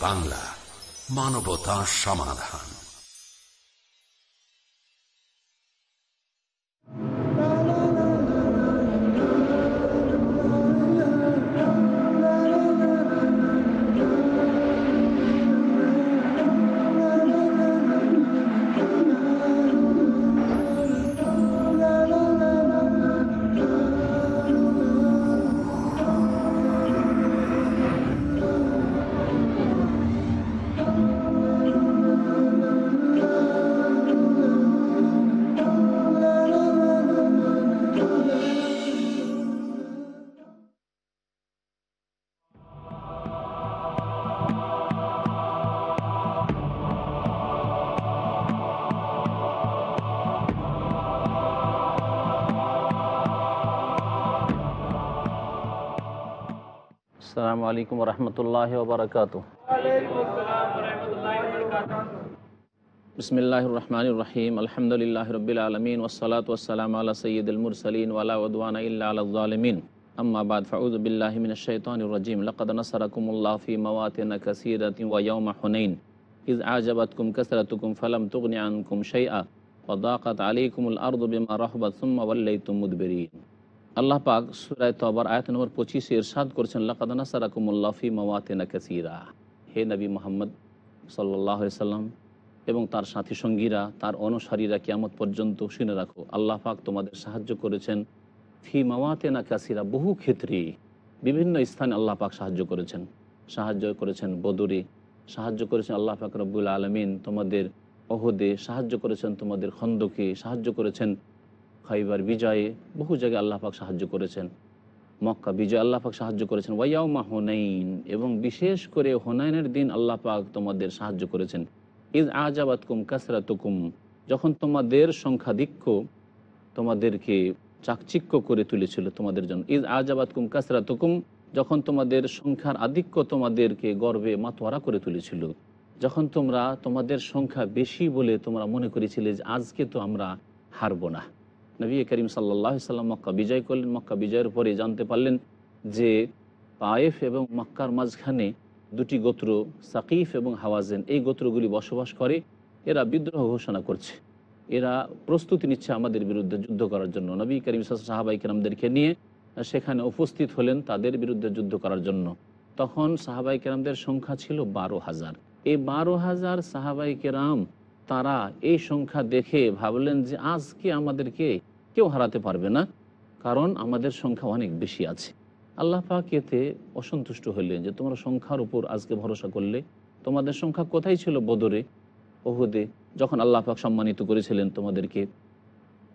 বাংলা মানবতা সমাধান। السلام عليكم ورحمة الله وبركاته بسم الله الرحمن الرحيم الحمد لله رب العالمين والصلاة والسلام على سيد المرسلين ولا عدوان إلا على الظالمين أما بعد فأعوذ بالله من الشيطان الرجيم لقد نصركم الله في مواطن كثيرة ويوم حنين إذ أعجبتكم كثرتكم فلم تغن عنكم شيئا وضاقت عليكم الأرض بما رحبت ثم وليتم مدبرين আল্লাহ পাক সুরায় তবার আয়াত নম্বর পঁচিশে ইরশাদ করছেন লাকাদানা সারাকুমুল্লাফি মাওয়াতেনা কাসিরা। হে নবী মোহাম্মদ সাল্লাহ সাল্লাম এবং তার সাথী সঙ্গীরা, তার অনুসারীরা কিয়ামত পর্যন্ত শুনে রাখো, আল্লাহ পাক তোমাদের সাহায্য করেছেন ফি মাওয়াতেনা কাসিরা বহু ক্ষেত্রে। বিভিন্ন স্থানে আল্লাহ পাক সাহায্য করেছেন। সাহায্য করেছেন বদরে, সাহায্য করেছেন আল্লাহ পাক রব্বুল আলমিন তোমাদের অহদে, সাহায্য করেছেন তোমাদের খন্দকে, সাহায্য করেছেন খাইবার বিজয়ে বহু জায়গায় আল্লাহ পাক সাহায্য করেছেন। মক্কা বিজয় আল্লাহ পাক সাহায্য করেছেন। ওয়াইয়াউমা হোনাইন এবং বিশেষ করে হোনাইনের দিন আল্লাহ পাক তোমাদের সাহায্য করেছেন। ইজ আজাবাতকুম কাসরাতুকুম, যখন তোমাদের সংখ্যাধিক্য তোমাদেরকে চাকচিক্য করে তুলেছিল তোমাদের জন্য। ইজ আজাবাতকুম কাসরাতুকুম, যখন তোমাদের সংখ্যার আধিক্য তোমাদেরকে গর্বে মাতোয়ারা করে তুলেছিল। যখন তোমরা তোমাদের সংখ্যা বেশি বলে তোমরা মনে করেছিলে যে আজকে তো আমরা হারবো না। নবী করিম সাল্লাহ সাল্লাম মক্কা বিজয় করলেন, মক্কা বিজয়ের পরে জানতে পারলেন যে পায়েফ এবং মক্কার মাঝখানে দুটি গোত্র সাকিফ এবং হাওয়াজেন, এই গোত্রগুলি বসবাস করে, এরা বিদ্রোহ ঘোষণা করছে। এরা প্রস্তুতি নিচ্ছে আমাদের বিরুদ্ধে যুদ্ধ করার জন্য। নবী করিম সাহাবাই কেরামদেরকে নিয়ে সেখানে উপস্থিত হলেন তাদের বিরুদ্ধে যুদ্ধ করার জন্য। তখন সাহাবাই কেরামদের সংখ্যা ছিল বারো হাজার। এই বারো হাজার সাহাবাই কেরাম তারা এই সংখ্যা দেখে ভাবলেন যে আজকে আমাদেরকে কেউ হারাতে পারবে না, কারণ আমাদের সংখ্যা অনেক বেশি আছে। আল্লাহ পাক এতে অসন্তুষ্ট হইলেন যে তোমরা সংখ্যার উপর আজকে ভরসা করলে, তোমাদের সংখ্যা কোথায় ছিল বদরে, ওহুদে? যখন আল্লাহ পাক সম্মানিত করেছিলেন তোমাদেরকে।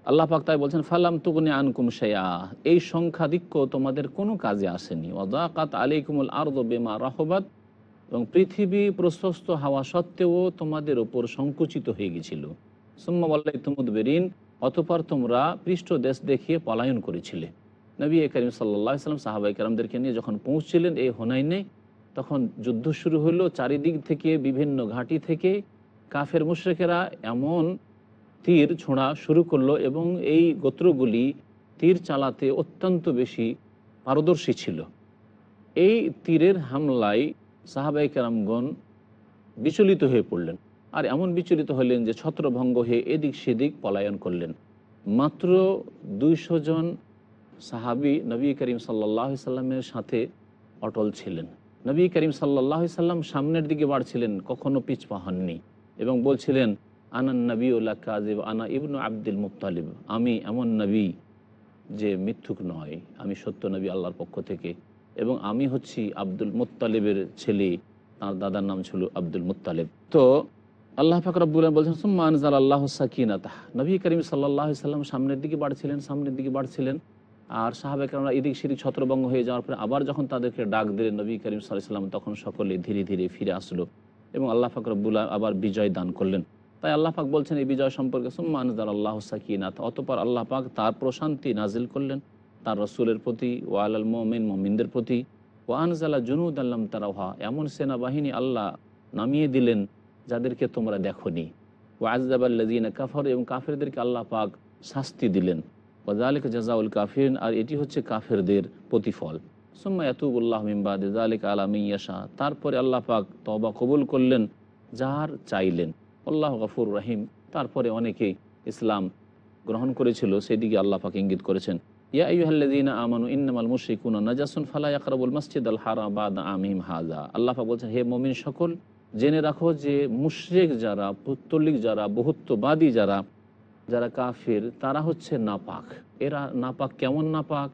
আল্লাহ পাক তাই বলছেন, ফালাম তুগুনে আনকুম শেয়া এই সংখ্যাধিক্য তোমাদের কোনো কাজে আসেনি। ওদাকাত আলিকুমুল আর্দ বেমা রাহবাত। এবং পৃথিবী প্রশস্ত হাওয়া সত্ত্বেও তোমাদের ওপর সংকুচিত হয়ে গেছিল। তুমুদ বেরিন অতপর তোমরা পৃষ্ঠ দেশ দেখিয়ে পলায়ন করেছিলে। নবী করিম সাল্লা সাল্লাম সাহাবাই কালামদেরকে নিয়ে যখন পৌঁছছিলেন এই হোনাইনে, তখন যুদ্ধ শুরু হলো চারিদিক থেকে, বিভিন্ন ঘাঁটি থেকে। কাফের মুশ্রেকেরা এমন তীর ছোঁড়া শুরু করল এবং এই গোত্রগুলি তীর চালাতে অত্যন্ত বেশি পারদর্শী ছিল। এই তীরের হামলায় সাহাবাই কেরামগণ বিচলিত হয়ে পড়লেন। আর এমন বিচলিত হলেন যে ছত্রভঙ্গ হয়ে এদিক সেদিক পলায়ন করলেন। মাত্র দুইশো জন সাহাবি নবী করিম সাল্লাহ সাল্লামের সাথে অটল ছিলেন। নবী করিম সাল্লাহ সাল্লাম সামনের দিকে বাড়ছিলেন, কখনো পিছপা হননি এবং বলছিলেন আনান নবী উল্লাহ কাজিব আনা ইবনু আব্দুল মুক্তালিব আমি এমন নবী যে মিথ্যুক নয়, আমি সত্য নবী আল্লাহর পক্ষ থেকে। এবং আমি হচ্ছি আব্দুল মুতালিবের ছেলে। তার দাদার নাম ছিল আব্দুল মুতালিব তো আল্লাহ ফাকরাবুল বলছেন সুম্মান জাল আল্লাহ সাকিনাতা। নবী করিম সাল্লাহ সাল্লাম সামনের দিকে বাড়ছিলেন, সামনের দিকে বাড়ছিলেন। আর সাহাবেকরা এদিক সেদিক ছত্রভঙ্গ হয়ে যাওয়ার পরে আবার যখন তাদেরকে ডাক দিলেন, নবী করিম সাল্লাম তখন সকলে ধীরে ধীরে ফিরে আসলো এবং আল্লাহ ফাকরাবুল্লাহ আবার বিজয় দান করলেন। তাই আল্লাহ পাক বলছেন, এই বিজয় সম্পর্কে সুম্মান জাল আল্লাহ সাকিনাত। অতপর আল্লাহ পাক তার প্রশান্তি নাজিল করলেন। তার রসুলের প্রতি ও আল মোমিন মোমিনদের প্রতি। ও আনজালা জুনুদ আল্লাম তারাহা এমন সেনাবাহিনী আল্লাহ নামিয়ে দিলেন যাদেরকে তোমরা দেখো দেখনি ও আজদাবাল্লাদিন কাফর, এবং কাফেরদেরকে আল্লাহ পাক শাস্তি দিলেন। ও ওজালিক জাজাউল কাফির আর এটি হচ্ছে কাফেরদের প্রতিফল। সুম্মা ইয়াতুবুল্লাহ মিমবাদ আলিক আলামিয়াশা তারপরে আল্লাহ পাক তবা কবুল করলেন, যার চাইলেন। আল্লাহ গফুর রহিম, তারপরে অনেকেই ইসলাম গ্রহণ করেছিল, সেদিকে আল্লাহ পাক ইঙ্গিত করেছেন। ইয়া আইয়ুহাল্লাযীনা আমানু ইন্নামাল মুশরিকুনা নাজাসুন ফালা ইয়াকরাবুল মাসজিদাল হারাম বাদা আমিহিম হাযা। আল্লাহ বলছেন, হে মুমিন সকল, জেনে রাখো যে মুশরিক যারা, পুত্তলিক যারা, বহুত্ববাদী যারা যারা কাফির, তারা হচ্ছে নাপাক। এরা নাপাক কেমন নাপাক?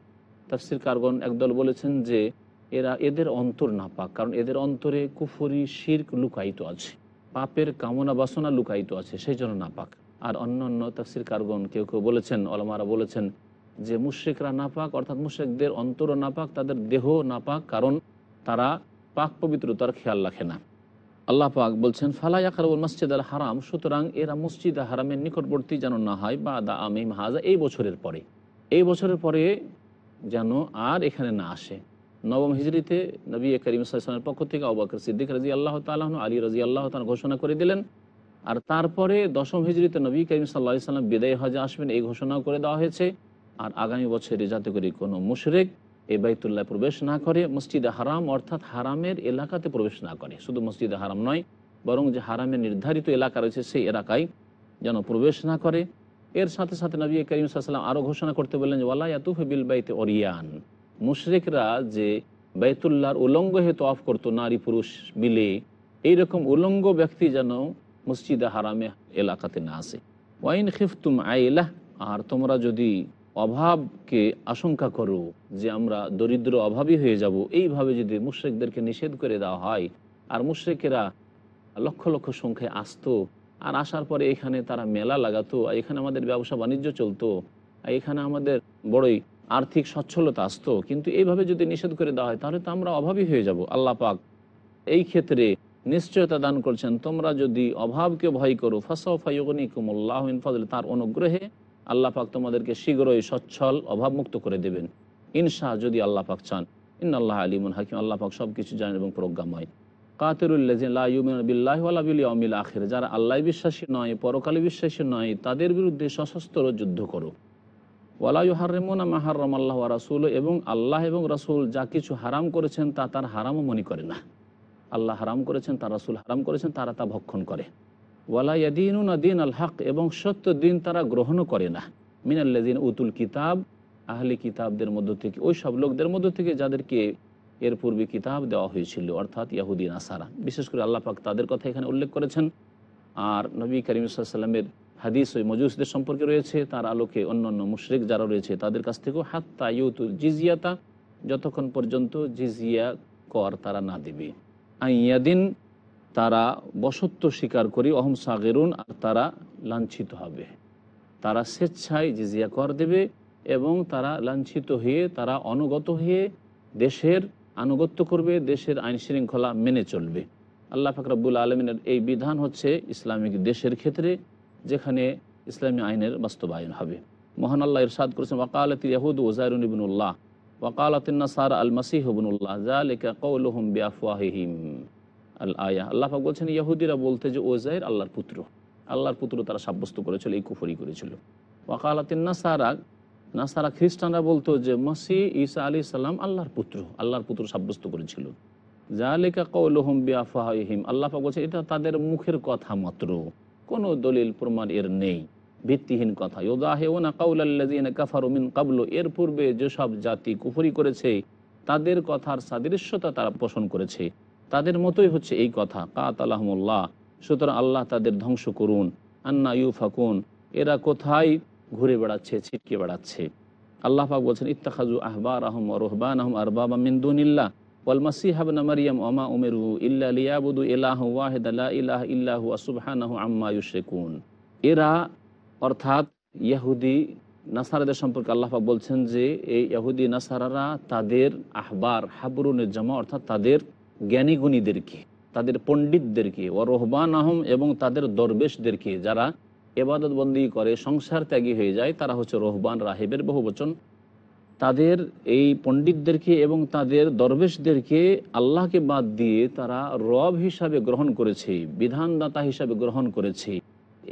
তাফসির কারগন একদল বলেছেন যে, এরা এদের অন্তর নাপাক, কারণ এদের অন্তরে কুফরি, শির্ক লুকায়িত আছে। পাপের কামনা বাসনা লুকায়িত আছে, সেই জন্য নাপাক। আর অন্য অন্য তাফসির কারগন কেউ কেউ বলেছেন অলমারা বলেছেন যে মুশ্রিকরা নাপাক, অর্থাৎ মুশ্রিকদের অন্তরও নাপাক, তাদের দেহ নাপাক, কারণ তারা পাক পবিত্রতার খেয়াল রাখে না। আল্লাহ পাক বলছেন ফালাই আকারবুল মসজিদ আল হারাম সুতরাং এরা মসজিদ হারামের নিকটবর্তী যেন না হয় বা দা আমিম হাজা, এই বছরের পরে। এই বছরের পরে যেন আর এখানে না আসে। নবম হিজড়িতে নবী করিম সাল্লামের পক্ষ থেকে অবাকর সিদ্দিক রাজি আল্লাহ তালাহ আলী রাজি আল্লাহ তালা ঘোষণা করে দিলেন। আর তারপরে দশম হিজড়িতে নবী করিম সাল্লাহ সাল্লাম বিদায় হজে আসবেন, এই ঘোষণাও করে দেওয়া হয়েছে। আর আগামী বছরে যাতে করে কোনো মুশরেক এই বাইতুল্লাহ প্রবেশ না করে, মসজিদে হারাম অর্থাৎ হারামের এলাকাতে প্রবেশ না করে। শুধু মসজিদে হারাম নয়, বরং যে হারামের নির্ধারিত এলাকা রয়েছে সেই এলাকায় যেন প্রবেশ না করে। এর সাথে সাথে নবী করিম সাল্লাম আরও ঘোষণা করতে বললেন যে, ওয়ালা ইয়াতুফ বিল বাইতে অরিয়ান মুশরিকরা যে বাইতুল্লাহর উলঙ্গ হেতু অফ করতো, নারী পুরুষ মিলে, এইরকম উলঙ্গ ব্যক্তি যেন মসজিদে হারামে এলাকাতে না আসে। ওয়াইন খিফতুম আইলাহ, আর তোমরা যদি অভাবকে আশঙ্কা করো যে আমরা দরিদ্র অভাবী হয়ে যাব। এইভাবে যদি মুশ্রিকদেরকে নিষেধ করে দেওয়া হয়, আর মুশ্রিকেরা লক্ষ লক্ষ সংখ্যায় আসতো, আর আসার পরে এখানে তারা মেলা লাগাতো এখানে আমাদের ব্যবসা বাণিজ্য চলতো এখানে আমাদের বড়ই আর্থিক সচ্ছলতা আসতো, কিন্তু এইভাবে যদি নিষেধ করে দেওয়া হয়, তাহলে তো আমরা অভাবী হয়ে যাব। আল্লাহ পাক এই ক্ষেত্রে নিশ্চয়তা দান করছেন। তোমরা যদি অভাবকে ভয় করো ফাসাউফাইগনি কুমুল্লাহ ফজল তার অনুগ্রহে আল্লাহ পাক তোমাদেরকে শীঘ্রই সচ্ছল, অভাবমুক্ত করে দেবেন। ইনশা যদি আল্লাহ পাক চান। ইন আল্লাহ আলিমুল হাকিম। আল্লাহ পাক সব কিছু জানেন এবং প্রজ্ঞাময়। কাতেরুল্লাহ আখের। যারা আল্লাহ বিশ্বাসী নয় পরকালে বিশ্বাসী নয়, তাদের বিরুদ্ধে সশস্ত্র যুদ্ধ করো। ওয়ালাইউ হারেমোনা মাহারম আল্লাহ রাসুল এবং আল্লাহ এবং রাসুল যা কিছু হারাম করেছেন তা তার হারামও মনে করে না। আল্লাহ হারাম করেছেন, তার রাসুল হারাম করেছেন, তারা তা ভক্ষণ করে। ওয়ালাইয়াদিন দিন আল হক, এবং সত্য দিন তারা গ্রহণও করে না। মিনাল্লাদিন উতুল কিতাব, আহলি কিতাবদের মধ্য থেকে, ওই সব লোকদের মধ্য থেকে যাদেরকে এর পূর্বে কিতাব দেওয়া হয়েছিল, অর্থাৎ ইয়াহুদ্দিন আসারা বিশেষ করে আল্লাহ পাক তাদের কথা এখানে উল্লেখ করেছেন। আর নবী করিম সাল্লামের হাদিস ওই মজুসদের সম্পর্কে রয়েছে, তার আলোকে অন্যান্য মুশরিক যারা রয়েছে, তাদের কাছ থেকেও হাত্তা ইউতুল জিজিয়াতা, যতক্ষণ পর্যন্ত জিজিয়া কর তারা না দেবে। আইয়াদিন তারা বসত্ব স্বীকার করি, অহম সাগেরুন, আর তারা লাঞ্ছিত হবে। তারা স্বেচ্ছায় জিজিয়া কর দেবে এবং তারা লাঞ্ছিত হয়ে, তারা অনুগত হয়ে দেশের আনুগত্য করবে, দেশের আইন শৃঙ্খলা মেনে চলবে। আল্লাহ ফাকরাবুল আলমিনের এই বিধান হচ্ছে ইসলামিক দেশের ক্ষেত্রে, যেখানে ইসলামী আইনের বাস্তবায়ন হবে। মহান আল্লাহ ইরশাদ করেছেন, ওয়াকালত ইয়াহুদ ওজাইরুন ইবনুল্লাহ ওয়াকালাতিন নাসার আল মাসিহ ইবনুল্লাহ জালিকা কৌলহুম বিআফওয়াহিহিম। আল আয়া আল্লাহ পাক বলছেন ইয়াহুদিরা বলতে যে ওজাইর আল্লাহর পুত্র। আল্লাহর পুত্র তারা সাব্যস্ত করেছিল, এই কুফরি করেছিল। ওয়াকালাতিন নাসারা নাসারা খ্রিস্টানরা বলতো যে মসি ঈসা আলী সাল্লাম আল্লাহর পুত্র। আল্লাহর পুত্র সাব্যস্ত করেছিল। জালিকা কৌলহম বিআফাহিম আল্লাহ বলছে, এটা তাদের মুখের কথা মাত্র। কোনো দলিল, প্রমাণ এর নেই। ভিত্তিহীন কথা। ইউদাহেউনা কাউলাল্লাযিন কাফারু মিন কাবলু এর পূর্বে যেসব জাতি কুফরি করেছে, তাদের কথার সাদৃশ্যতা তারা পোষণ করেছে। তাদের মতোই হচ্ছে এই কথা। কাত আলহামুল্লাহ সুতরাং আল্লাহ তাদের ধ্বংস করুন। আন্না ইউ ফাকুন এরা কোথায়? ঘুরে বেড়াচ্ছে, ছিটকে বেড়াচ্ছে। আল্লাহ পাক বলছেন ইত্তাখাজু আহবার আহম রহবান আহম আরবাবা মিন্দুনিল্লাহ ওয়াল ওমা ইলাহু লা ইলাহা এরা, অর্থাৎ ইহুদি নাসারাদের সম্পর্কে আল্লাহ বলছেন যে, এই ইহুদি নাসারারা তাদের আহবার হাবরুনের জামা অর্থাৎ তাদের জ্ঞানীগুণীদেরকে, তাদের পণ্ডিতদেরকে ও রহবান আহম এবং তাদের দরবেশদেরকে যারা এবাদত বন্দি করে, সংসার ত্যাগী হয়ে যায়, তারা হচ্ছে রহবান রাহেবের বহু বচন তাদের এই পণ্ডিতদেরকে এবং তাদের দরবেশদেরকে আল্লাহকে বাদ দিয়ে তারা রব হিসাবে গ্রহণ করেছে, বিধানদাতা হিসাবে গ্রহণ করেছে।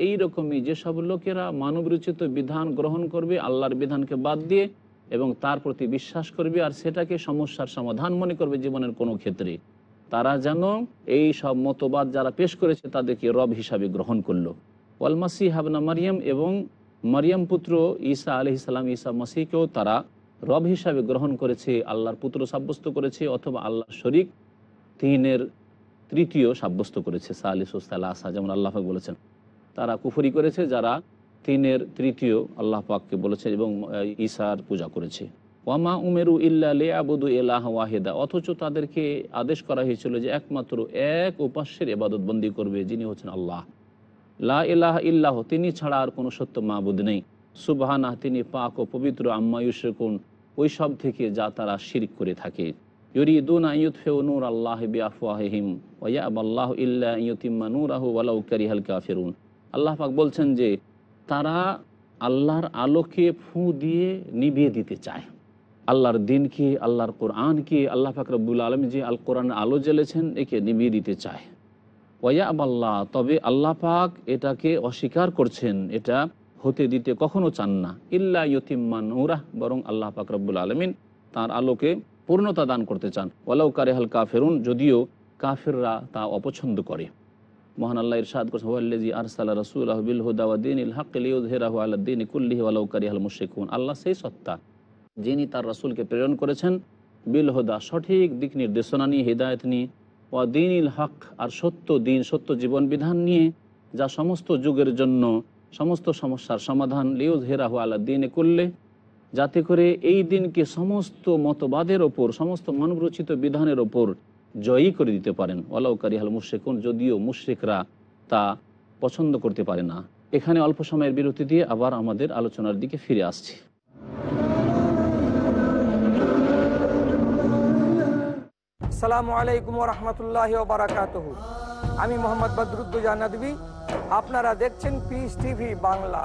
এই রকমই যেসব লোকেরা মানব রচিত বিধান গ্রহণ করবে, আল্লাহর বিধানকে বাদ দিয়ে এবং তার প্রতি বিশ্বাস করবে, আর সেটাকে সমস্যার সমাধান মনে করবে জীবনের কোনো ক্ষেত্রে। তারা যেন এই সব মতবাদ যারা পেশ করেছে তাদেরকে রব হিসাবে গ্রহণ করল। ওয়ালমাসি হাবনা মারিয়াম এবং মারিয়াম পুত্র ঈসা আলি ইসলাম ঈসা মাসিকেও তারা রব হিসাবে গ্রহণ করেছে, আল্লাহর পুত্র সাব্যস্ত করেছে অথবা আল্লাহর শরিক তিনের তৃতীয় সাব্যস্ত করেছে সালিসুস্তালা আসা যেমন আল্লাহ পাক বলেছেন। তারা কুফরি করেছে যারা তিনের তৃতীয় আল্লাহ পাককে বলেছে এবং ঈশার পূজা করেছে। ওয়ামা উমেরু ইল্লা লে আবুদু এলাহ ওয়াহেদা। অথচ তাদেরকে আদেশ করা হয়েছিল যে একমাত্র এক উপাস্যের এবাদত বন্দি করবে, যিনি হচ্ছেন আল্লাহ। লা ইলাহ ইল্লাহ, তিনি ছাড়া আর কোনো সত্য মাহবুদ নেই। সুবাহানাহ, তিনি পাক ও পবিত্র আম্মায়ুশেকুন ওই সব থেকে যা তারা শিরিক করে থাকে। ইউরিদুন আইয়ুতফেউ নূর আল্লাহ বিআফওয়াহিম ওয়া আল্লাহ ইল্লা ইয়ুতিম্মা নূরাহু ওয়ালাউ কারিহাল কাফিরুন। আল্লাহ পাক বলছেন যে তারা আল্লাহর আলোকে ফু দিয়ে নিভিয়ে দিতে চায়। আল্লাহর দিন দিনকে আল্লাহর কোরআনকে আল্লাহ ফাকরবুল আলম যে আল কোরআন আলো জ্বেলেছেন, একে নিভিয়ে দিতে চায়। ওয়া আল্লাহ তবে আল্লাহ পাক এটাকে অস্বীকার করছেন, এটা হতে দিতে কখনো চান না। ইল্লা ইয়তিম্মা নূরাহ, বরং আল্লাহ পাক রব্বুল আলমিন তার আলোকে পূর্ণতা দান করতে চান। ওয়ালাউ কারেহাল কাফেরুন, যদিও কাফেররা তা অপছন্দ করে। মহান আল্লাহ ইরশাদ করছে ওয়াল্লাজি আরসালা রাসূলাহু বিল হুদা ওয়া দীনিল হক লিইয়ুযহিরাহু আলাদ দীনি কুল্লিহি ওয়ালাউ কারিহাল মুশরিকুন। আল্লাহ সেই সত্তা। যিনি তার রাসূলকে প্রেরণ করেছেন বিল হুদা সঠিক দিক নির্দেশনা নিয়ে, হিদায়ত নিয়ে, ওয়া ইল হক আর সত্য দিন, সত্য জীবন বিধান নিয়ে, যা সমস্ত যুগের জন্য, সমস্ত সমস্যার সমাধান, লিউযহিরাহু আলাদ দীনে করলে, যাতে করে এই দিনকে সমস্ত মতবাদের ওপর, সমস্ত মানবরচিত বিধানের ওপর জয়ী করে দিতে পারেন। ওয়ালাউ কারিহাল মুশ্রিকুন, যদিও মুশ্রিকরা তা পছন্দ করতে পারে না। এখানে অল্প সময়ের বিরতি দিয়ে আবার আমাদের আলোচনার দিকে ফিরে আসছি। আসসালামু আলাইকুম রহমতুল্লাহ বারাকাত আমি মোহাম্মদ বদরুদ্দুজা নদী আপনারা দেখছেন পিস টিভি বাংলা।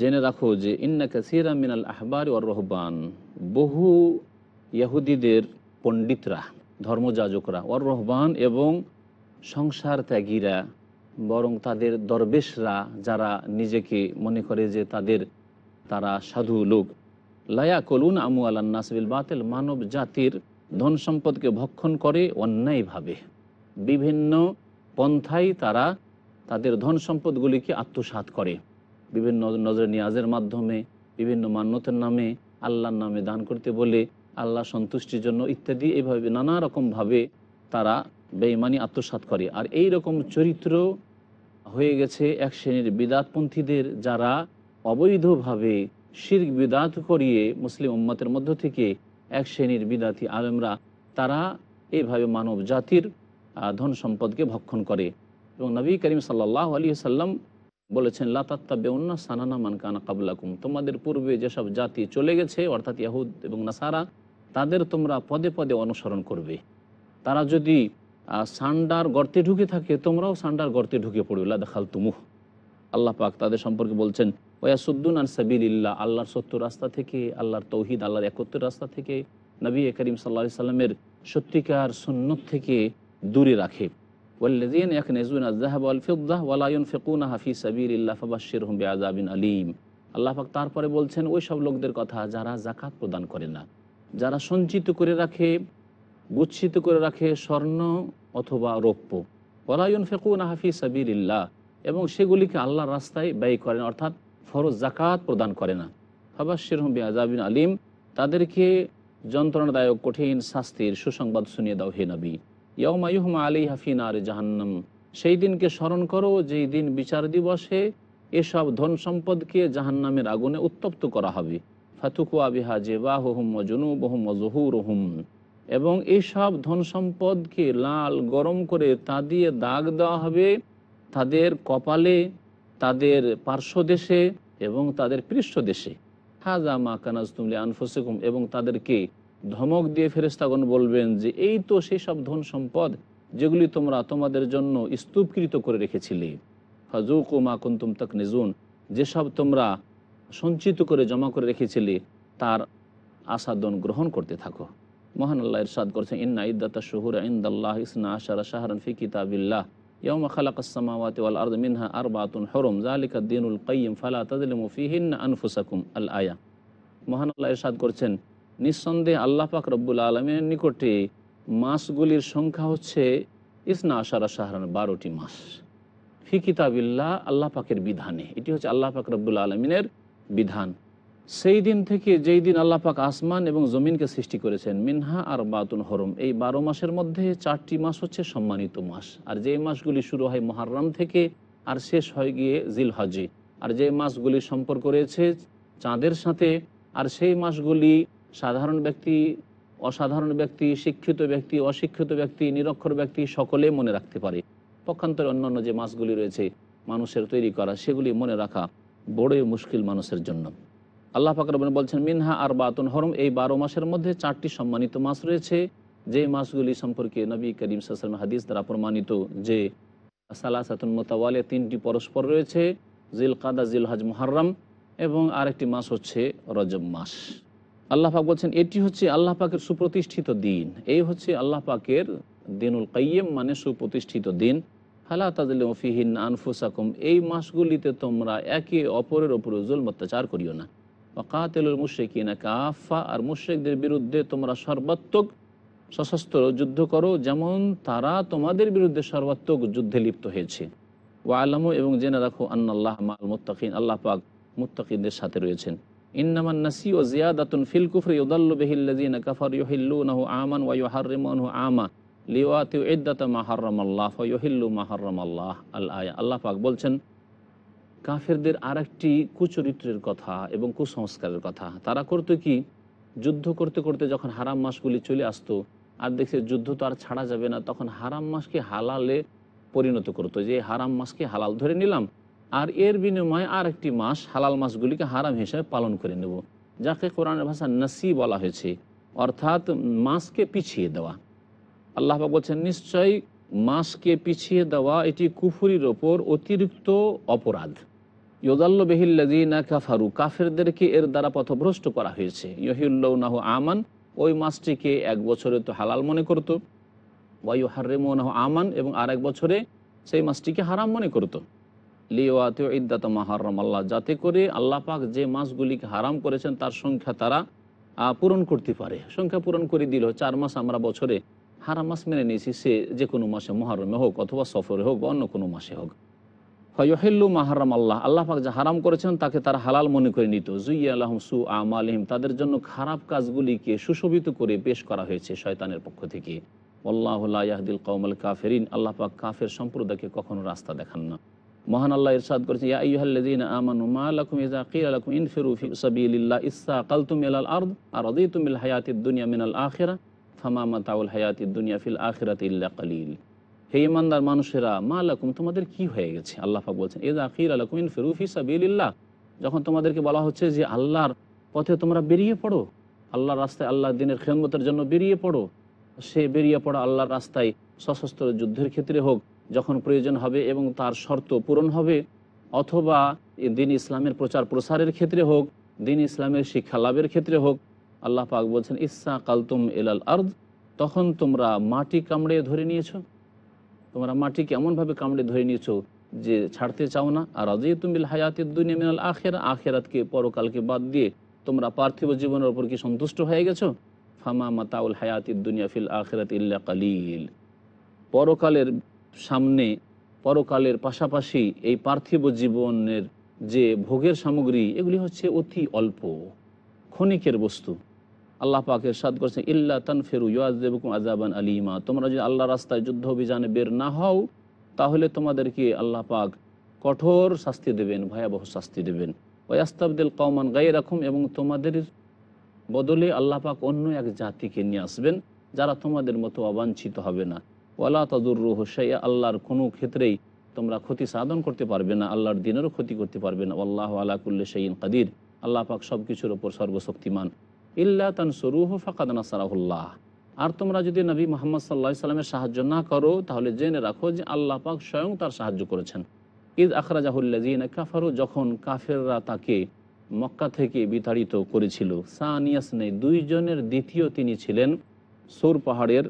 জেনে রাখো যে ইন্না কাসীরাম মিনাল আহবারি ওয়ার রহবান, বহু ইহুদিদের পণ্ডিতরা, ধর্মযাজকরা ওর রহবান এবং সংসার ত্যাগীরা, বরং তাদের দরবেশরা যারা নিজেকে মনে করে যে তাদের তারা সাধু লোক লায়া কলুন আমু আল্লাহ নাসবিল বাতেল, মানব জাতির ধন সম্পদকে ভক্ষণ করে অন্যায়ভাবে বিভিন্ন পন্থায় তারা তাদের ধন সম্পদগুলিকে আত্মসাৎ করে। বিভিন্ন নজর নিয়াজের মাধ্যমে, বিভিন্ন মান্যতের নামে, আল্লাহর নামে দান করতে বলে, আল্লাহ সন্তুষ্টির জন্য ইত্যাদি এইভাবে নানা রকমভাবে তারা বেঈমানি আত্মসাৎ করে। আর এই রকম চরিত্র হয়ে গেছে এক শ্রেণির বিদাতপন্থীদের যারা অবৈধভাবে শির বিদাত করিয়ে মুসলিম উম্মতের মধ্য থেকে এক শ্রেণির বিদাতি আলেমরা তারা এইভাবে মানব জাতির ধন সম্পদকে ভক্ষণ করে। এবং নবী করিম সাল্লাহ আলী সাল্লাম বলেছেন লাতাত্তা বেউন্না সানানা মানকানা কাবলাকুম। তোমাদের পূর্বে যেসব জাতি চলে গেছে, অর্থাৎ ইয়াহুদ এবং নাসারা, তাদের তোমরা পদে পদে অনুসরণ করবে। তারা যদি সান্ডার গর্তে ঢুকে থাকে, তোমরাও সান্ডার গর্তে ঢুকে পড়বে দেখাল তুমুহ আল্লাহ পাক তাদের সম্পর্কে বলছেন, ওয়াসুদ্দুন আন সাবিল্লাহ আল্লাহর সত্য রাস্তা থেকে, আল্লাহর তৌহিদ, আল্লাহর একত্রের রাস্তা থেকে নবী করিম সাল্লা সাল্লামের সত্যিকার সুন্নত থেকে দূরে রাখে। ওয়াল্লাযীন ইয়াকনিজুনা আয-যাহাব ওয়াল ফিদ্দাহ ওয়া লা ইউনফিকুনাহা ফী সাবিলিল্লাহ ফাবাশশিরহুম বিআযাবিন আলীম আল্লাহ পাক তারপরে বলছেন ওই সব লোকদের কথা যারা জাকাত প্রদান করে না, যারা সঞ্চিত করে রাখে, গুচ্ছিত করে রাখে স্বর্ণ অথবা রৌপ্য ওলায়ন ফেকুন হাফি সাবিরিল্লাহ এবং সেগুলিকে আল্লাহর রাস্তায় ব্যয় করেন অর্থাৎ ফরজ জাকাত প্রদান করে না। ফাবাসির হম্বি আজাবিন আলিম, তাদেরকে যন্ত্রণাদায়ক কঠিন শাস্তির সুসংবাদ শুনিয়ে দাও হে নবী। ইয়মায়ুহমা আলী হাফিন আর জাহান্নাম। সেই দিনকে স্মরণ করো, যেই দিন বিচার দিবসে এসব ধন সম্পদকে জাহান্নামের আগুনে উত্তপ্ত করা হবে। ফাতুকুয়া বিহা জেবাহ হুম জুনুব হুম জহুর হুম এবং এইসব ধন সম্পদকে লাল গরম করে তা দিয়ে দাগ দেওয়া হবে তাদের কপালে, তাদের পার্শ্বদেশে এবং তাদের পৃষ্ঠদেশে হাজা মা কানাজ তুমলে আনফুসেকুম এবং তাদেরকে ধমক দিয়ে ফেরেস্তাগণ বলবেন যে, এই তো সেই সব ধন সম্পদ যেগুলি তোমরা তোমাদের জন্য স্তূপকৃত করে রেখেছিলে। ফাজুকু মা কুন্তুম তাক নিজুন যেসব তোমরা সঞ্চিত করে জমা করে রেখেছিলে, তার আসাদন গ্রহণ করতে থাকো। মহান আল্লাহ ইরশাদ করছেন, ইন্না ইদ্দাতা শুহুর ইনদাল্লাহ ইসনা আশারা শাহরান ফি কিতাবিল্লাহ। ইয়াউমা খালাকাস সামাওয়াতি ওয়াল আরদ মিনহা আরবাতুন হুরুম। যালিকা দ্বীনুল কাইয়্যিম ফালা তাযলিমু ফীহিন্না আনফুসাকুম আল আয়া। মহান আল্লাহ ইরশাদ করছেন নিঃসন্দেহে আল্লাহ পাক রব্বুল আলমের নিকটে মাসগুলির সংখ্যা হচ্ছে ইসনা আশারা শাহরান বারোটি মাস। ফি কিতাবিল্লাহ আল্লাহ পাকের বিধানে, এটি হচ্ছে আল্লাহ পাক রব্বুল আলমিনের বিধান। সেই দিন থেকে যেই দিন আল্লাহ পাক আসমান এবং জমিনকে সৃষ্টি করেছেন, মিনহা আর বাতুন হরম, এই বারো মাসের মধ্যে চারটি মাস হচ্ছে সম্মানিত মাস। আর যে মাসগুলি শুরু হয় মহারম থেকে, আর শেষ হয় গিয়ে জিল হজে আর যে মাসগুলি সম্পর্ক রয়েছে চাঁদের সাথে, আর সেই মাসগুলি সাধারণ ব্যক্তি, অসাধারণ ব্যক্তি, শিক্ষিত ব্যক্তি, অশিক্ষিত ব্যক্তি, নিরক্ষর ব্যক্তি সকলে মনে রাখতে পারে। পক্ষান্তরে অন্যান্য যে মাছগুলি রয়েছে মানুষের তৈরি করা, সেগুলি মনে রাখা বড়ই মুশকিল মানুষের জন্য। আল্লাহ ফাকর বলছেন, মিনহা আর বাতুন হরম এই বারো মাসের মধ্যে চারটি সম্মানিত মাস রয়েছে। যে মাসগুলি সম্পর্কে নবী করিম সাসলাম হাদিস দ্বারা প্রমাণিত যে সালাসাতুন মোতাওয়ালে তিনটি পরস্পর রয়েছে জিল কাদা জিল হাজ মুহার্রাম এবং আরেকটি মাস হচ্ছে রজব মাস। আল্লাহ পাক বলছেন, এটি হচ্ছে আল্লাহ পাকের সুপ্রতিষ্ঠিত দিন। এই হচ্ছে আল্লাহ পাকের দিনুল কাইয়্যম মানে সুপ্রতিষ্ঠিত দিন। ফালা তাজলে ফিহিন আনফুসাকুম, এই মাসগুলিতে তোমরা একে অপরের ওপরে জুলম অত্যাচার করিও না। কাতেলুল মুশ্রিকিনা কাফা আর মুশ্রিকদের বিরুদ্ধে তোমরা সর্বাত্মক সশস্ত্র যুদ্ধ করো, যেমন তারা তোমাদের বিরুদ্ধে সর্বাত্মক যুদ্ধে লিপ্ত হয়েছে। ও আলমু, এবং জেনে রাখো আন্নাল্লাহ মাল মুত্তাকিন, আল্লাহ পাক মুত্তাকিনদের সাথে রয়েছেন। ইন্নামান নাসি ও জিয়াদাতুন ফিল কুফরি ইউদাল্লু বিহিল্লাযিনা কাফারু ইউহিল্লুনাহু আমান ওয়া ইউহাররিমুনাহু আমা লিওয়াতিউ ইদ্দাতা মা হাররামাল্লাহ ওয়া ইউহিল্লু মা হাররামাল্লাহ আল আয়া। আল্লাহ পাক বলছেন, কাফেরদের আরেকটি কুচরিত্রের কথা এবং কুসংস্কারের কথা। তারা করতো কি? যুদ্ধ করতে করতে যখন হারাম মাসগুলি চলে আসতো, আর দেখছে যুদ্ধ তো আর ছাড়া যাবে না, তখন হারাম মাসকে হালালে পরিণত করতো। যে হারাম মাসকে হালাল ধরে নিলাম আর এর বিনিময়ে আর একটি মাস হালাল মাসগুলিকে হারাম হিসেবে পালন করে নেব, যাকে কোরআনের ভাষা নাসি বলা হয়েছে, অর্থাৎ মাসকে পিছিয়ে দেওয়া। আল্লাহ বলছেন, নিশ্চয়ই মাসকে পিছিয়ে দেওয়া এটি কুফুরির ওপর অতিরিক্ত অপরাধ। ইয়োদাল্ল কাফারু, কাফেরদেরকে এর দ্বারা পথভ্রষ্ট করা হয়েছে। ইহিল্লাহ আমান, ওই মাসটিকে এক বছরে তো হালাল মনে করতো। ওয়াইউ হার্রেমোনাহ আমান, এবং আর এক বছরে সেই মাসটিকে হারাম মনে করতো। লিওয়াতে ইদ্দাত মাহারম আল্লাহ যাতে করে আল্লাহ পাক যে মাসগুলিকে হারাম করেছেন, তার সংখ্যা তারা পূরণ করতে পারে। সংখ্যা পূরণ করে দিল, চার মাস আমরা বছরে হারাম মাস মেনে নিয়েছি, সে যে কোনো মাসে মহারমে হোক অথবা সফরে হোক বা অন্য কোনো মাসে হোক। হয়হিল্লু মাহারাম আল্লাহ। আল্লাহ পাক যা হারাম করেছেন, তাকে তারা হালাল মনে করে নিত। জুই আলহম সু আম আলহিম তাদের জন্য খারাপ কাজগুলিকে সুশোভিত করে পেশ করা হয়েছে শয়তানের পক্ষ থেকে। আল্লাহুল্লাহদিল কৌমল কাফেরিন। আল্লাহ পাক কাফের সম্প্রদায়কে কখনো রাস্তা দেখান না। মহান আল্লাহ ইরশাদ করেছে ইয়া আইয়ুহাল্লাযীন আমানু, মা লাকুম ইযা কিলা লাকুম ইনফিরু ফি সাবিলিল্লাহ ইসসাকালতুম ইলাল আরদ আর রাদিতুম বিল হায়াতিদ দুনিয়া মিনাল আখিরাহ ফামা মাতাউল হায়াতিদ দুনিয়া ফিল আখিরাতি ইল্লা কালিল। হে ইমানদার মানুষেরা, মা লাকুম, তোমাদের কি হয়ে গেছে? আল্লাহ পাক বলছেন, ইযা কিলা লাকুম ইনফিরু ফি সাবিলিল্লাহ। যখন তোমাদেরকে বলা হচ্ছে যে আল্লাহর পথে তোমরা বেরিয়ে পড়ো, আল্লাহর রাস্তায় আল্লাহর দিনের খেদমতের জন্য বেরিয়ে পড়ো, সে বেরিয়ে পড়া আল্লাহর রাস্তায় সশস্ত্র যুদ্ধের ক্ষেত্রে হোক যখন প্রয়োজন হবে এবং তার শর্ত পূরণ হবে, অথবা দিন ইসলামের প্রচার প্রসারের ক্ষেত্রে হোক, দিন ইসলামের শিক্ষা লাভের ক্ষেত্রে হোক, আল্লাহ পাক বলছেন, ইসা কালতুম এলাল আর্দ তখন তোমরা মাটি কামড়ে ধরে নিয়েছো। তোমরা মাটি কেমনভাবে কামড়ে ধরে নিয়েছো যে ছাড়তে চাও না? আর রাজি তুমি হায়াতের দুনিয়া মিনাল আখের, আখেরাতকে পরকালকে বাদ দিয়ে তোমরা পার্থিব জীবনের ওপর কি সন্তুষ্ট হয়ে গেছো? ফামা মাতাউল হায়াতির দুনিয়া ফিল আখেরাত ইল্লা কালিল। পরকালের সামনে পরকালের পাশাপাশি এই পার্থিব জীবনের যে ভোগের সামগ্রী, এগুলি হচ্ছে অতি অল্প, ক্ষণিকের বস্তু। আল্লাহ পাকের সাদ করছে ইল্লা তানফেরু ইয়াজেবকুম আজাবান আলিমা তোমরা যদি আল্লাহ রাস্তায় যুদ্ধ অভিযানে বের না হও, তাহলে তোমাদেরকে আল্লাহ পাক কঠোর শাস্তি দেবেন, ভয়াবহ শাস্তি দেবেন। ওয়াস্তাবদিল কৌমান গাই রাখুম এবং তোমাদের বদলে আল্লাহ পাক অন্য এক জাতিকে নিয়ে আসবেন, যারা তোমাদের মতো অবাঞ্ছিত হবে না। ওয়ালা তাদুর্রু হোসাইয়া আল্লাহর কোনো ক্ষেত্রেই তোমরা ক্ষতি সাধন করতে পারবে না, আল্লাহর দিনেরও ক্ষতি করতে পারবে না। আল্লাহ আলাকুল্লি শাইন কাদির। আল্লাহ পাক সব কিছুর ওপর সর্বশক্তিমান। ইল্লা তান সরুহ ফাকাদ নাসারাহুল্লাহ। আর তোমরা যদি নবী মোহাম্মদ সাল্লাহ সাল্লামের সাহায্য না করো, তাহলে জেনে রাখো যে আল্লাহ পাক স্বয়ং তার সাহায্য করেছেন। ঈদ আখরাজাহুল্লাজিন কাফারু, যখন কাফেররা তাকে মক্কা থেকে বিতাড়িত করেছিল, সানিয়াস নেই, দুইজনের দ্বিতীয় তিনি ছিলেন সৌর পাহাড়ের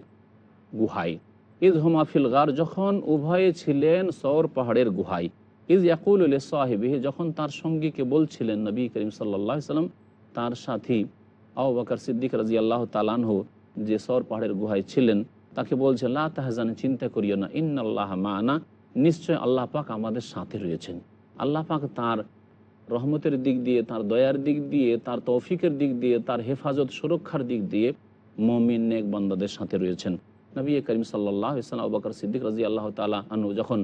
গুহায়। ঈদ হোমাফিল গার, যখন উভয়ে ছিলেন সৌর পাহাড়ের গুহায়। ইজ ইয়াকুল সাহেবিহি, যখন তার সঙ্গীকে বলছিলেন নবী করিম সাল্লাহ সাল্লাম, তার সাথী আউ বাকর সিদ্দিক রাজি আল্লাহ তালানহ যে সৌর পাহাড়ের গুহায় ছিলেন, তাকে বলছে লা তাহজান, চিন্তা করিও না, ইন্নাল্লাহ মানা। নিশ্চয় আল্লাহ পাক আমাদের সাথে রয়েছেন। আল্লাহ পাক তার রহমতের দিক দিয়ে, তার দয়ার দিক দিয়ে, তার তৌফিকের দিক দিয়ে, তার হেফাজত সুরক্ষার দিক দিয়ে মমিন নেক বান্দাদের সাথে রয়েছেন। নবী করিম সাল্লাহ ইসলাম আবাকর সিদ্দিক রাজি আল্লাহ তালা আনু যখন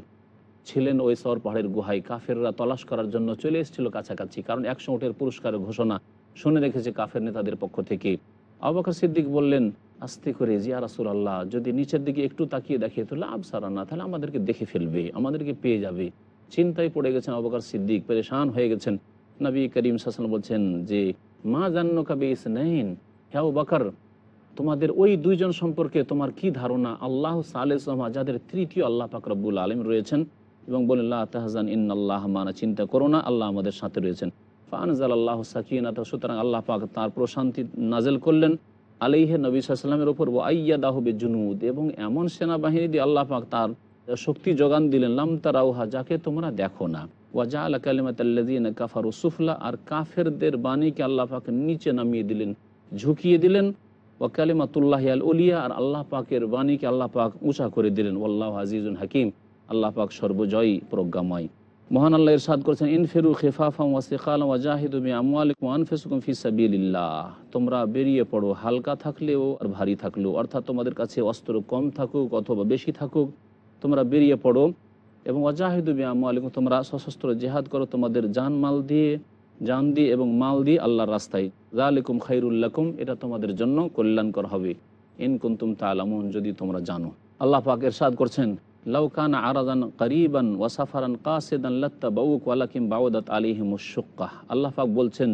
ছিলেন ওই সর পাহাড়ের গুহায়, কাফেররা তলাশ করার জন্য চলে এসেছিল কাছাকাছি। কারণ একশো উঠের পুরস্কারের ঘোষণা শুনে রেখেছে কাফের নেতাদের পক্ষ থেকে। আবাকর সিদ্দিক বললেন, আস্তে করে জিয়া রাসুল আল্লাহ যদি নিচের দিকে একটু তাকিয়ে দেখে তো লাভ সারা না, তাহলে আমাদেরকে দেখে ফেলবে, আমাদেরকে পেয়ে যাবে। চিন্তায় পড়ে গেছেন আবাকর সিদ্দিক, পরেশান হয়ে গেছেন। নবী করিম সাসন বলছেন যে, মা জান্ন কাবে ইস নেইন হ্যাঁ বাকর তোমাদের ওই দুইজন সম্পর্কে তোমার কি ধারণা? আল্লাহ সালেসমা যাদের তৃতীয় আল্লাহ পাক রব্বুল আলম রয়েছেন এবং বলেন তাহজান আল্লাহ মানা চিন্তা করো না, আল্লাহ আমাদের সাথে রয়েছেন। ফানজাল আল্লাহ সাকিনাত সুতরাং আল্লাহ পাক তার প্রশান্তি নাজেল করলেন আলিহে নবী সাল্লামের ওপর ও আইয়া দাহবে জুনুদ এবং এমন সেনাবাহিনী দিয়ে আল্লাহ পাক তার শক্তি যোগান দিলেন, লাম তারাউহা যাকে তোমরা দেখো না। ওয়াজা আলা কালিমাতাল্লাদিন কাফারু সুফলা আর কাফেরদের বাণীকে আল্লাহ পাক নিচে নামিয়ে দিলেন, ঝুঁকিয়ে দিলেন। ওয়া কালিমাতুল্লাহ আল উলিয়া আর আল্লাহ পাকের বাণীকে আল্লাহ পাক উঁচা করে দিলেন। ওল্লাহ আজিজুল হাকিম। আল্লাহ পাক সর্বজয়ী, প্রজ্ঞাময়। মহান আল্লাহ ইরশাদ করেছেন, ইনফেরু খেফাফাম ওয়াসিকাল ওয়াজাহিদুমি আমওয়ালিকুম আনফুসুকুম ফি সাবিলিল্লাহ। তোমরা বেরিয়ে পড়ো, হালকা থাকলেও আর ভারী থাকলেও, অর্থাৎ তোমাদের কাছে অস্ত্র কম থাকুক অথবা বেশি থাকুক, তোমরা বেরিয়ে পড়ো। এবং ওয়াজাহিদুমি আমওয়ালিকুম তোমরা সশস্ত্র জেহাদ করো, তোমাদের জান মাল দিয়ে জান দিয়ে এবং মাল দিয়ে আল্লাহর রাস্তায়। জালিকুম খাইরুল্লাকুম এটা তোমাদের জন্য কল্যাণকর হবে। ইন কুন্তুম তালামুন যদি তোমরা জানো। আল্লাহ পাক এরশাদ করছেন লাউকান আরাদান করিবান ওয়াসাফারান কাসেদান লত্তা বাউক ওয়ালাকিম বাউদাত আলিহিম শুক্কাহ আল্লাহ পাক বলছেন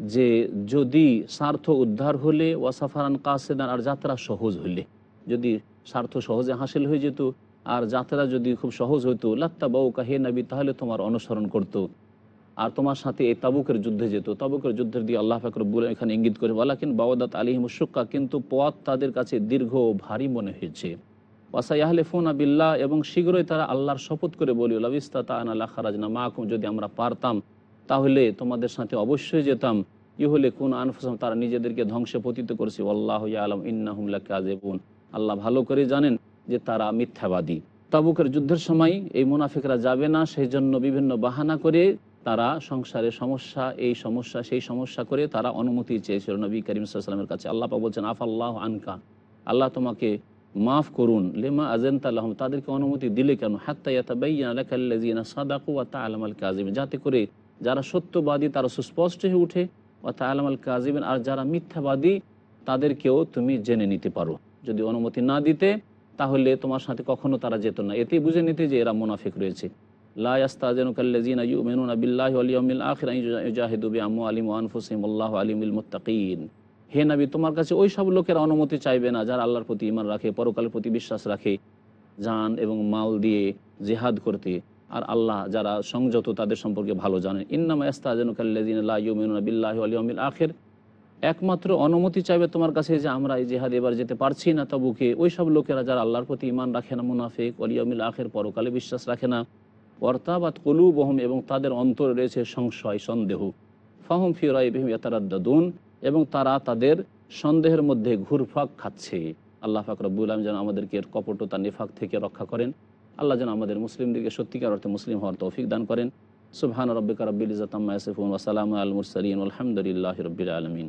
যে, যদি স্বার্থ উদ্ধার হলে ওয়াসাফারান কাসেদান, আর যাত্রা সহজ হলে যদি স্বার্থ সহজে হাসিল হয়ে যেত, আর যাত্রা যদি খুব সহজ হতো লাত্তা বাউকা হে নবী, তাহলে তোমার অনুসরণ করতো। আর তোমার সাথে এই তাবুকের যুদ্ধে যেত। তাবুকের যুদ্ধের দিয়ে আল্লাহ ফাকরবুল এখানে ইঙ্গিত করে, ওয়ালাকিন বাওদাত আলিহিম শুক্কা কিন্তু পথ তাদের কাছে দীর্ঘ ভারী মনে হয়েছে। ওয়াসাইয়াহলে ফোন আবিল্লাহ এবং শীঘ্রই তারা আল্লাহর শপথ করে বলি লাবিস্তা তান আল্লাহ খারাজনা মাকুম যদি আমরা পারতাম, তাহলে তোমাদের সাথে অবশ্যই যেতাম। ইহলে কোন আনফুসাম তারা নিজেদেরকে ধ্বংসে পতিত করেছে। আল্লাহ আলম ইন্না ইন্নাহুমলা কাজেবুন আল্লাহ ভালো করে জানেন যে তারা মিথ্যাবাদী। তাবুকের যুদ্ধের সময় এই মুনাফিকরা যাবে না সেই জন্য বিভিন্ন বাহানা করে তারা সংসারে সমস্যা, এই সমস্যা, সেই সমস্যা করে তারা অনুমতি চেয়েছিল নবী করিম সাল্লামের কাছে। আল্লাহ পাক বলছেন আফ আল্লাহ আনকা। আল্লাহ তোমাকে মাফ করুন। লেমা আজেন্তাল্লাহম তাদেরকে অনুমতি দিলে কেন? তালামাল কাজিম যাতে করে যারা সত্যবাদী তারা সুস্পষ্ট হয়ে উঠে। ওয়া আল কাজিবেন আর যারা মিথ্যাবাদী, তাদেরকেও তুমি জেনে নিতে পারো। যদি অনুমতি না দিতে, তাহলে তোমার সাথে কখনো তারা যেত না। এতেই বুঝে নিতে যে এরা মুনাফিক রয়েছে। হে নবী, তোমার কাছে ওই সব লোকের অনুমতি চাইবে না যারা আল্লাহর প্রতি ইমান রাখে, পরকালের প্রতি বিশ্বাস রাখে, জান এবং মাল দিয়ে জেহাদ করতে। আর আল্লাহ যারা সংযত তাদের সম্পর্কে ভালো জানেন ইন্নামা ইস্তাজনুকাল্লাদিন বিল্লাহ আলিয়মিল আখের। একমাত্র অনুমতি চাইবে তোমার কাছে যে আমরা এই জেহাদ এবার যেতে পারছি না, তাবুকে ওই সব লোকেরা যারা আল্লাহর প্রতি ইমান রাখে না, মুনাফেক অলিয়মিল আখের, পরকালে বিশ্বাস রাখে না। অর্তাবাদ কলু বহম এবং তাদের অন্তরে রয়েছে সংশয়, সন্দেহ। ফাহম ফিরাই বিহিম ইয়াতারাদ্দাদুন এবং তারা তাদের সন্দেহের মধ্যে ঘুরফাক খাচ্ছে। আল্লাহ ফাকরবুল আলম যেন আমাদেরকে এর কপটতা, নেফাক থেকে রক্ষা করেন। আল্লাহ যেন আমাদের মুসলিমদেরকে সত্যিকার অর্থে মুসলিম হওয়ার তৌফিক দান করেন। সুবহান রব্বিকা রব্বিল ইজাতাম্মা ইয়াসিফুন ওয়া সালামু আল মুরসালিন। আলহামদুলিল্লাহি রাব্বিল আলামিন।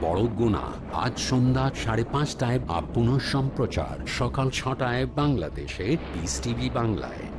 বড় গুণা। আজ সন্ধ্যা সাড়ে পাঁচটায় আপ সম্প্রচার সকাল ছটায় বাংলাদেশে পিস টিভি বাংলায়।